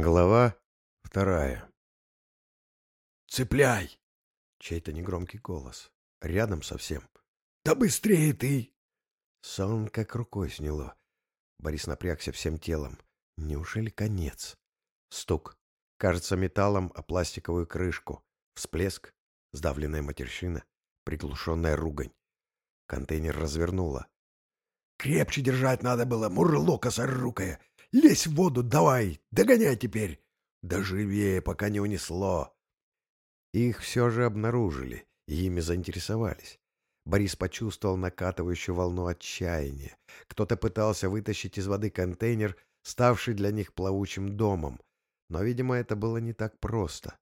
Глава вторая. «Цепляй!» Чей-то негромкий голос. Рядом совсем. «Да быстрее ты!» Сон как рукой сняло. Борис напрягся всем телом. Неужели конец? Стук. Кажется металлом о пластиковую крышку. Всплеск. Сдавленная матерщина. Приглушенная ругань. Контейнер развернуло. «Крепче держать надо было, мурло косорукое! Лезь в воду, давай! Догоняй теперь! Да пока не унесло!» Их все же обнаружили, и ими заинтересовались. Борис почувствовал накатывающую волну отчаяния. Кто-то пытался вытащить из воды контейнер, ставший для них плавучим домом. Но, видимо, это было не так просто.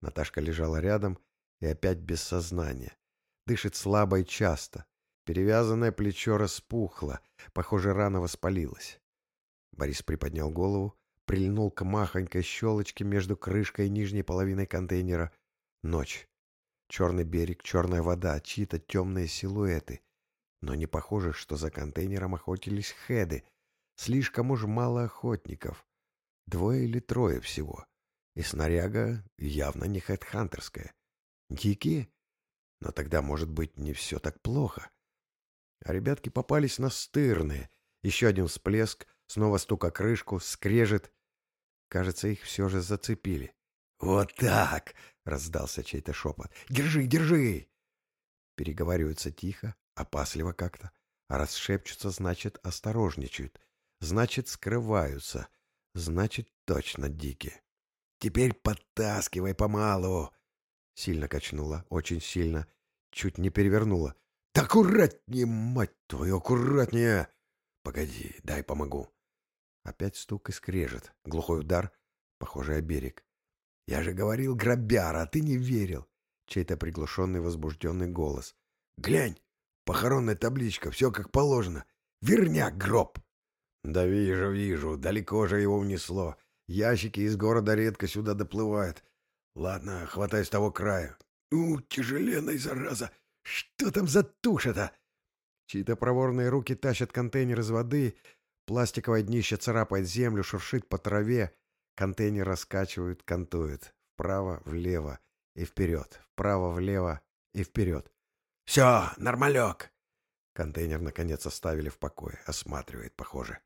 Наташка лежала рядом и опять без сознания. Дышит слабо и часто. Перевязанное плечо распухло. Похоже, рана воспалилась. Борис приподнял голову, прильнул к махонькой щелочке между крышкой и нижней половиной контейнера. Ночь. Черный берег, черная вода, чьи-то темные силуэты. Но не похоже, что за контейнером охотились хеды. Слишком уж мало охотников. Двое или трое всего. И снаряга явно не хедхантерская. Дикие? Но тогда, может быть, не все так плохо. А ребятки попались настырные. Еще один всплеск, снова стук о крышку, скрежет. Кажется, их все же зацепили. «Вот так!» — раздался чей-то шепот. «Держи, держи!» Переговариваются тихо, опасливо как-то. А раз шепчутся, значит, осторожничают. Значит, скрываются. Значит, точно дикие. «Теперь подтаскивай помалу!» Сильно качнула, очень сильно. Чуть не перевернула. «Да аккуратнее, мать твою, аккуратнее!» «Погоди, дай помогу». Опять стук и скрежет. Глухой удар, похожий о берег. «Я же говорил, грабяра, а ты не верил!» Чей-то приглушенный возбужденный голос. «Глянь! Похоронная табличка, все как положено. Верняк гроб!» «Да вижу, вижу. Далеко же его унесло. Ящики из города редко сюда доплывают. Ладно, хватай с того края». «Ну, тяжеленная зараза! Что там за туша-то?» Чьи-то проворные руки тащат контейнер из воды, пластиковое днище царапает землю, шуршит по траве. Контейнер раскачивают, кантует. Вправо, влево и вперед. Вправо, влево и вперед. «Все, нормалек!» Контейнер, наконец, оставили в покое. Осматривает, похоже.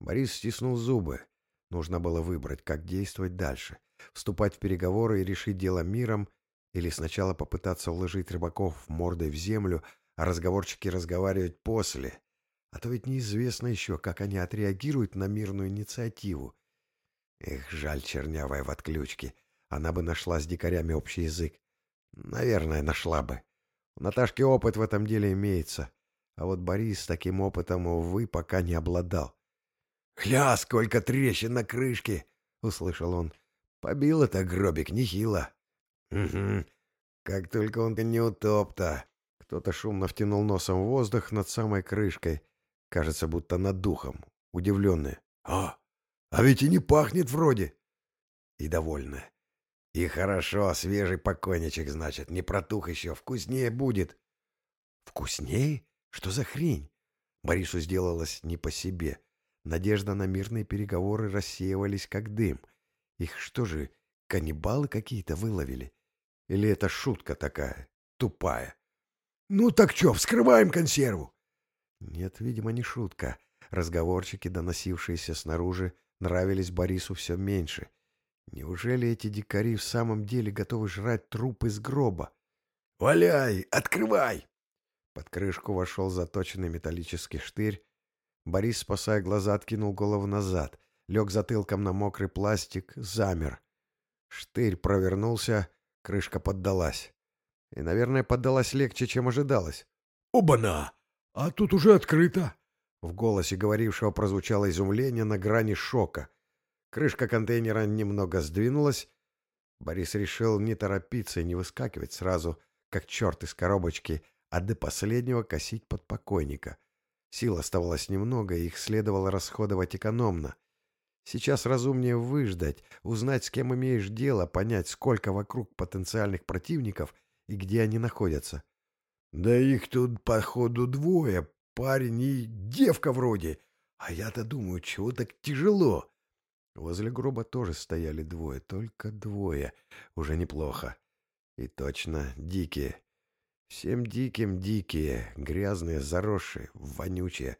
Борис стиснул зубы. Нужно было выбрать, как действовать дальше. Вступать в переговоры и решить дело миром, или сначала попытаться уложить рыбаков мордой в землю, а разговорчики разговаривать после. А то ведь неизвестно еще, как они отреагируют на мирную инициативу. Эх, жаль чернявая в отключке. Она бы нашла с дикарями общий язык. Наверное, нашла бы. У Наташки опыт в этом деле имеется. А вот Борис таким опытом, увы, пока не обладал. «Хля, сколько трещин на крышке!» — услышал он. «Побил это гробик нехило». «Угу. Как только он не утоп-то!» Кто-то шумно втянул носом воздух над самой крышкой. Кажется, будто над духом. Удивленный. «А, а ведь и не пахнет вроде. И довольна. И хорошо, свежий покойничек, значит, не протух еще, вкуснее будет. Вкуснее? Что за хрень? Борису сделалось не по себе. Надежда на мирные переговоры рассеивались, как дым. Их что же, каннибалы какие-то выловили? Или это шутка такая, тупая? «Ну так что, вскрываем консерву?» Нет, видимо, не шутка. Разговорчики, доносившиеся снаружи, нравились Борису все меньше. Неужели эти дикари в самом деле готовы жрать труп из гроба? «Валяй! Открывай!» Под крышку вошел заточенный металлический штырь. Борис, спасая глаза, откинул голову назад, лег затылком на мокрый пластик, замер. Штырь провернулся, крышка поддалась. И, наверное, поддалась легче, чем ожидалось. «Оба-на! А тут уже открыто!» В голосе говорившего прозвучало изумление на грани шока. Крышка контейнера немного сдвинулась. Борис решил не торопиться и не выскакивать сразу, как черт из коробочки, а до последнего косить под покойника. Сил оставалось немного, и их следовало расходовать экономно. Сейчас разумнее выждать, узнать, с кем имеешь дело, понять, сколько вокруг потенциальных противников и где они находятся. «Да их тут, походу, двое, парень и девка вроде. А я-то думаю, чего так тяжело?» Возле гроба тоже стояли двое, только двое. Уже неплохо. И точно, дикие. Всем диким дикие, грязные, заросшие, вонючие.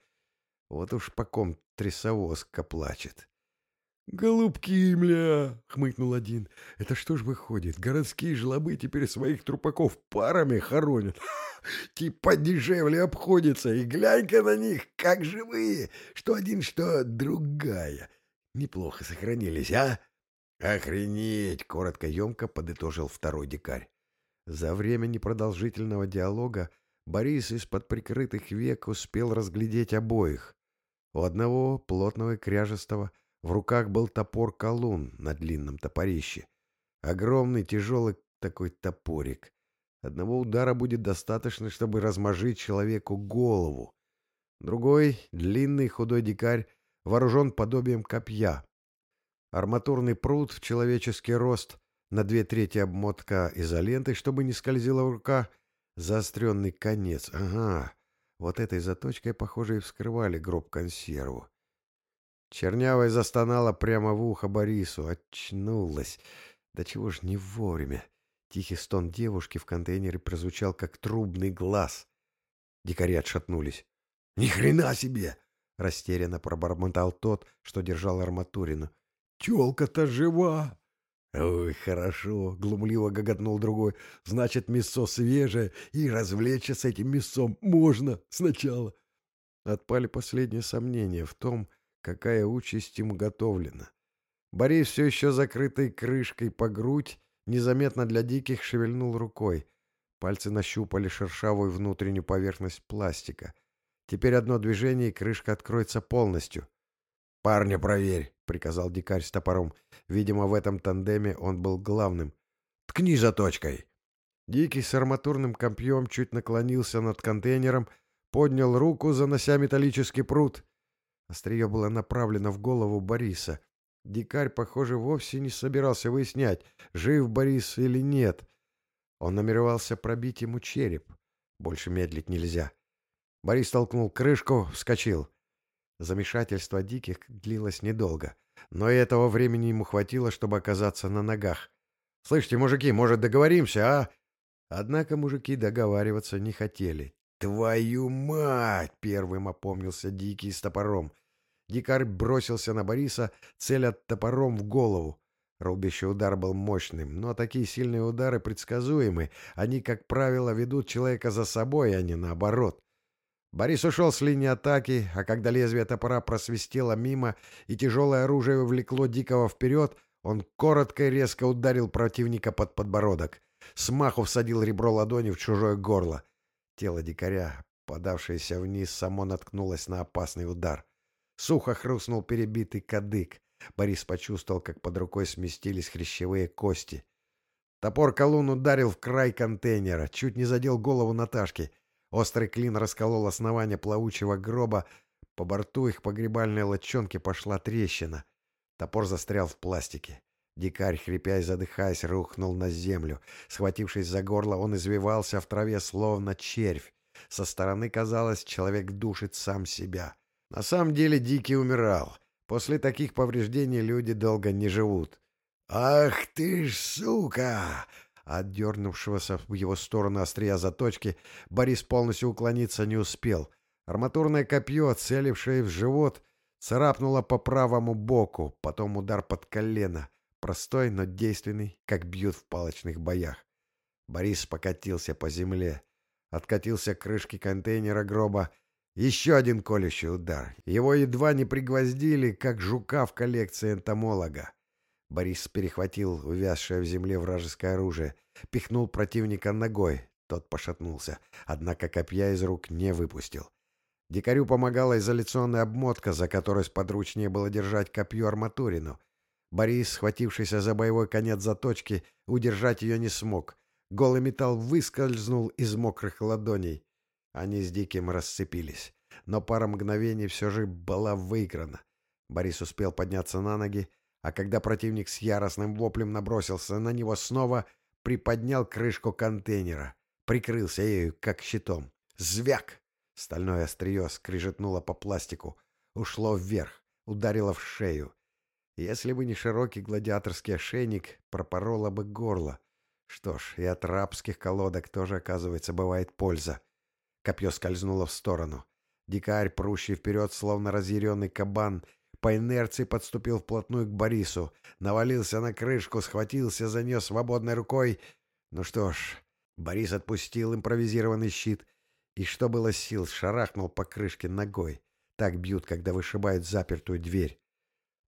Вот уж по ком трясовозка плачет. «Голубки, мля!» — хмыкнул один. «Это что ж выходит, городские жлобы теперь своих трупаков парами хоронят? Типа дешевле обходится, и глянь-ка на них, как живые, что один, что другая. Неплохо сохранились, а?» «Охренеть!» — коротко-емко подытожил второй дикарь. За время непродолжительного диалога Борис из-под прикрытых век успел разглядеть обоих. У одного, плотного и кряжестого, в руках был топор-колун на длинном топорище. Огромный, тяжелый такой топорик. Одного удара будет достаточно, чтобы размажить человеку голову. Другой, длинный худой дикарь, вооружен подобием копья. Арматурный пруд в человеческий рост, на две трети обмотка изолентой, чтобы не скользила рука, заостренный конец. Ага, вот этой заточкой, похоже, и вскрывали гроб-консерву. Чернявая застонала прямо в ухо Борису. Очнулась. Да чего ж не вовремя. Тихий стон девушки в контейнере прозвучал, как трубный глаз. Дикари отшатнулись. «Ни хрена себе!» — растерянно пробормотал тот, что держал арматурину. «Телка-то жива!» «Ой, хорошо!» — глумливо гоготнул другой. «Значит, мясо свежее, и развлечься с этим мясом можно сначала!» Отпали последние сомнения в том, какая участь ему готовлена. Борис все еще закрытой крышкой по грудь, незаметно для диких шевельнул рукой. Пальцы нащупали шершавую внутреннюю поверхность пластика. Теперь одно движение, и крышка откроется полностью. «Парня проверь!» — приказал дикарь с топором. Видимо, в этом тандеме он был главным. «Ткни заточкой!» Дикий с арматурным копьем чуть наклонился над контейнером, поднял руку, занося металлический пруд — Острие было направлено в голову Бориса. Дикарь, похоже, вовсе не собирался выяснять, жив Борис или нет. Он намеревался пробить ему череп. Больше медлить нельзя. Борис толкнул крышку, вскочил. Замешательство диких длилось недолго, но и этого времени ему хватило, чтобы оказаться на ногах. «Слышите, мужики, может, договоримся, а?» Однако мужики договариваться не хотели. «Твою мать!» — первым опомнился Дикий с топором. Дикарь бросился на Бориса, целя топором в голову. Рубящий удар был мощным, но такие сильные удары предсказуемы. Они, как правило, ведут человека за собой, а не наоборот. Борис ушел с линии атаки, а когда лезвие топора просвистело мимо и тяжелое оружие увлекло Дикого вперед, он коротко и резко ударил противника под подбородок. Смаху всадил ребро ладони в чужое горло. Тело дикаря, подавшееся вниз, само наткнулось на опасный удар. Сухо хрустнул перебитый кадык. Борис почувствовал, как под рукой сместились хрящевые кости. Топор колун ударил в край контейнера, чуть не задел голову Наташки. Острый клин расколол основание плавучего гроба. По борту их погребальной лодчонки пошла трещина. Топор застрял в пластике. Дикарь, хрипя и задыхаясь, рухнул на землю. Схватившись за горло, он извивался в траве, словно червь. Со стороны казалось, человек душит сам себя. На самом деле Дикий умирал. После таких повреждений люди долго не живут. «Ах ты ж сука!» Отдернувшегося в его сторону острия заточки, Борис полностью уклониться не успел. Арматурное копье, целившее в живот, царапнуло по правому боку, потом удар под колено. Простой, но действенный, как бьют в палочных боях. Борис покатился по земле. Откатился к крышке контейнера гроба. Еще один колющий удар. Его едва не пригвоздили, как жука в коллекции энтомолога. Борис перехватил увязшее в земле вражеское оружие, пихнул противника ногой. Тот пошатнулся, однако копья из рук не выпустил. Дикарю помогала изоляционная обмотка, за которой сподручнее было держать копье арматурину. Борис, схватившийся за боевой конец заточки, удержать ее не смог. Голый металл выскользнул из мокрых ладоней. Они с Диким расцепились. Но пара мгновений все же была выиграна. Борис успел подняться на ноги, а когда противник с яростным воплем набросился на него снова, приподнял крышку контейнера. Прикрылся ею, как щитом. Звяк! Стальное острие скрижетнуло по пластику. Ушло вверх, ударило в шею. Если бы не широкий гладиаторский ошейник, пропороло бы горло. Что ж, и от рабских колодок тоже, оказывается, бывает польза. Копье скользнуло в сторону. Дикарь, прущий вперед, словно разъяренный кабан, по инерции подступил вплотную к Борису, навалился на крышку, схватился за нее свободной рукой. Ну что ж, Борис отпустил импровизированный щит и, что было сил, шарахнул по крышке ногой. Так бьют, когда вышибают запертую дверь.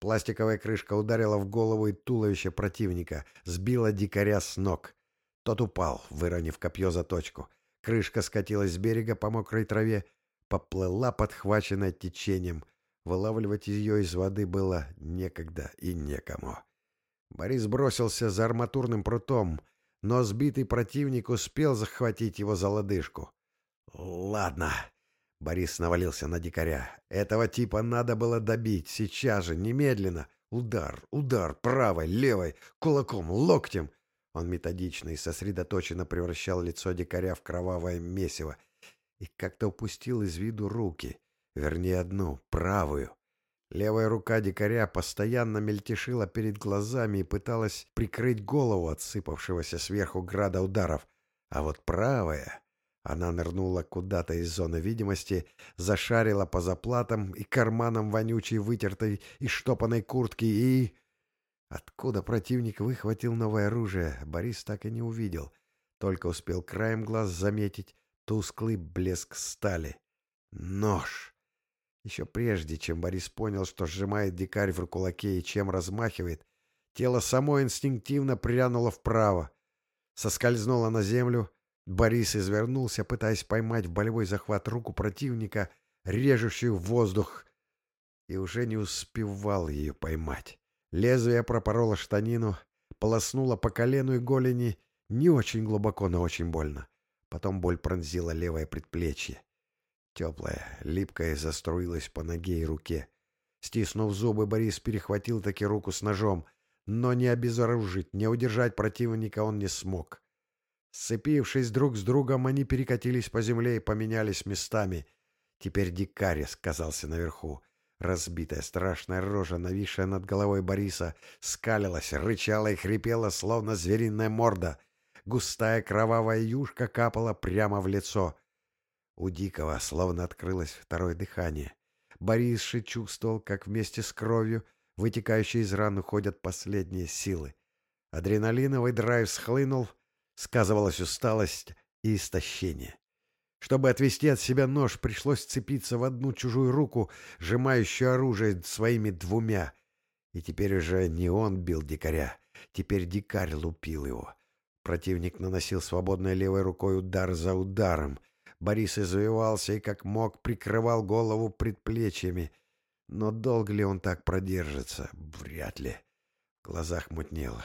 Пластиковая крышка ударила в голову и туловище противника, сбила дикаря с ног. Тот упал, выронив копье за точку. Крышка скатилась с берега по мокрой траве, поплыла, подхваченная течением. Вылавливать ее из воды было некогда и некому. Борис бросился за арматурным прутом, но сбитый противник успел захватить его за лодыжку. «Ладно». Борис навалился на дикаря. «Этого типа надо было добить. Сейчас же, немедленно. Удар, удар, правой, левой, кулаком, локтем». Он методично и сосредоточенно превращал лицо дикаря в кровавое месиво и как-то упустил из виду руки, вернее одну, правую. Левая рука дикаря постоянно мельтешила перед глазами и пыталась прикрыть голову от сыпавшегося сверху града ударов, а вот правая... Она нырнула куда-то из зоны видимости, зашарила по заплатам и карманам вонючей вытертой и штопанной куртки и... Откуда противник выхватил новое оружие, Борис так и не увидел. Только успел краем глаз заметить тусклый блеск стали. Нож! Еще прежде, чем Борис понял, что сжимает дикарь в кулаке и чем размахивает, тело само инстинктивно прянуло вправо. Соскользнуло на землю. Борис извернулся, пытаясь поймать в болевой захват руку противника, режущую воздух, и уже не успевал ее поймать. Лезвие пропороло штанину, полоснуло по колену и голени не очень глубоко, но очень больно. Потом боль пронзила левое предплечье. Теплая, липкая заструилась по ноге и руке. Стиснув зубы, Борис перехватил таки руку с ножом, но не обезоружить, не удержать противника он не смог. Сцепившись друг с другом, они перекатились по земле и поменялись местами. Теперь дикарь сказался наверху. Разбитая страшная рожа, нависшая над головой Бориса, скалилась, рычала и хрипела, словно звериная морда. Густая кровавая юшка капала прямо в лицо. У Дикого словно открылось второе дыхание. Борисши чувствовал, как вместе с кровью, вытекающей из ран, уходят последние силы. Адреналиновый драйв схлынул, сказывалась усталость и истощение. Чтобы отвести от себя нож, пришлось цепиться в одну чужую руку, сжимающую оружие своими двумя. И теперь уже не он бил дикаря, теперь дикарь лупил его. Противник наносил свободной левой рукой удар за ударом — Борис извивался и как мог прикрывал голову предплечьями. Но долго ли он так продержится? Вряд ли. В глазах мутнело.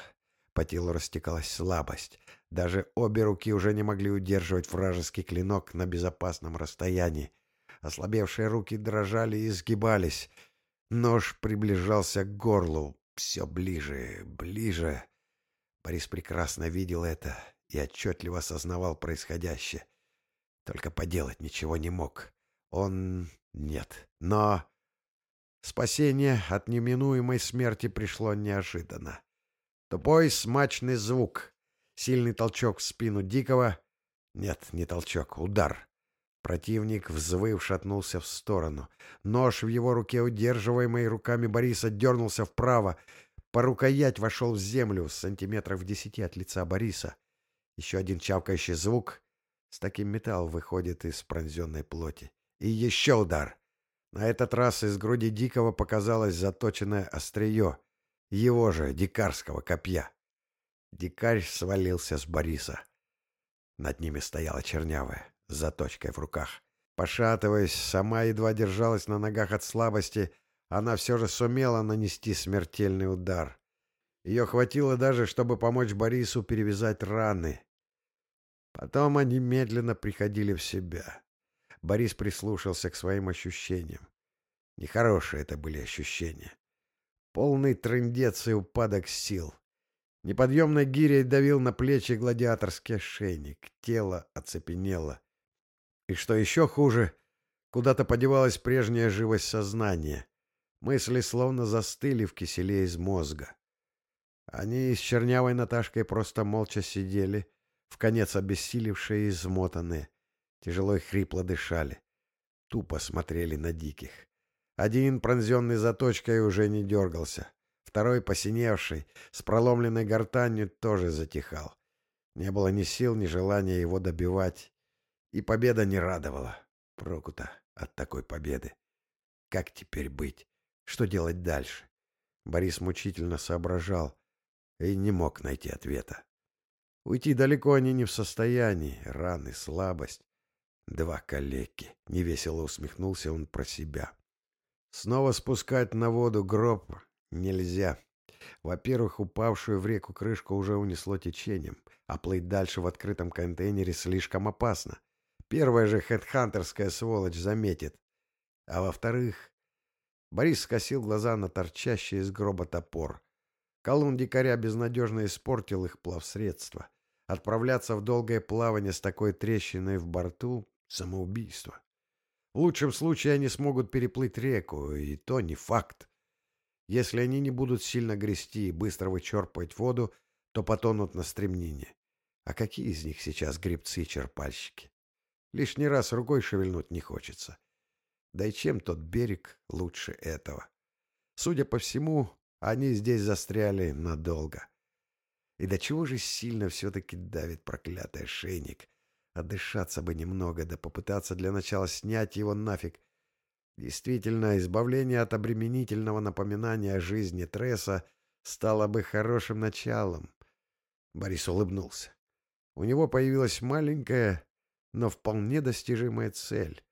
По телу растекалась слабость. Даже обе руки уже не могли удерживать вражеский клинок на безопасном расстоянии. Ослабевшие руки дрожали и изгибались. Нож приближался к горлу. Все ближе, ближе. Борис прекрасно видел это и отчетливо осознавал происходящее. Только поделать ничего не мог. Он... нет. Но... Спасение от неминуемой смерти пришло неожиданно. Тупой смачный звук. Сильный толчок в спину Дикого. Нет, не толчок, удар. Противник, взвыв, шатнулся в сторону. Нож в его руке, удерживаемый руками Бориса, дернулся вправо. По рукоять вошел в землю, сантиметров в десяти от лица Бориса. Еще один чавкающий звук, с таким металл выходит из пронзенной плоти. И еще удар. На этот раз из груди Дикого показалось заточенное острие. Его же, дикарского копья. Дикарь свалился с Бориса. Над ними стояла чернявая, с заточкой в руках. Пошатываясь, сама едва держалась на ногах от слабости, она все же сумела нанести смертельный удар. Ее хватило даже, чтобы помочь Борису перевязать раны. Потом они медленно приходили в себя. Борис прислушался к своим ощущениям. Нехорошие это были ощущения. Полный трындец и упадок сил. Неподъемной гирей давил на плечи гладиаторский ошейник. Тело оцепенело. И что еще хуже, куда-то подевалась прежняя живость сознания. Мысли словно застыли в киселе из мозга. Они с чернявой Наташкой просто молча сидели, в конец обессилевшие и измотанные, тяжело и хрипло дышали. Тупо смотрели на диких. Один, пронзенный заточкой, уже не дергался. Второй, посиневший, с проломленной гортанью, тоже затихал. Не было ни сил, ни желания его добивать. И победа не радовала. Прокута от такой победы. Как теперь быть? Что делать дальше? Борис мучительно соображал и не мог найти ответа. Уйти далеко они не в состоянии. Раны, слабость. Два калеки. Невесело усмехнулся он про себя. Снова спускать на воду гроб нельзя. Во-первых, упавшую в реку крышку уже унесло течением, а плыть дальше в открытом контейнере слишком опасно. Первая же хедхантерская сволочь заметит. А во-вторых, Борис скосил глаза на торчащий из гроба топор. Колун дикаря безнадежно испортил их плавсредство. Отправляться в долгое плавание с такой трещиной в борту Самоубийство. В лучшем случае они смогут переплыть реку, и то не факт. Если они не будут сильно грести и быстро вычерпывать воду, то потонут на стремнине. А какие из них сейчас гребцы и черпальщики? Лишний раз рукой шевельнуть не хочется. Да и чем тот берег лучше этого? Судя по всему, они здесь застряли надолго. И до чего же сильно все-таки давит проклятый ошейник — Отдышаться бы немного, да попытаться для начала снять его нафиг. Действительно, избавление от обременительного напоминания о жизни Тресса стало бы хорошим началом. Борис улыбнулся. У него появилась маленькая, но вполне достижимая цель.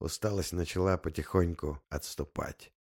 Усталость начала потихоньку отступать.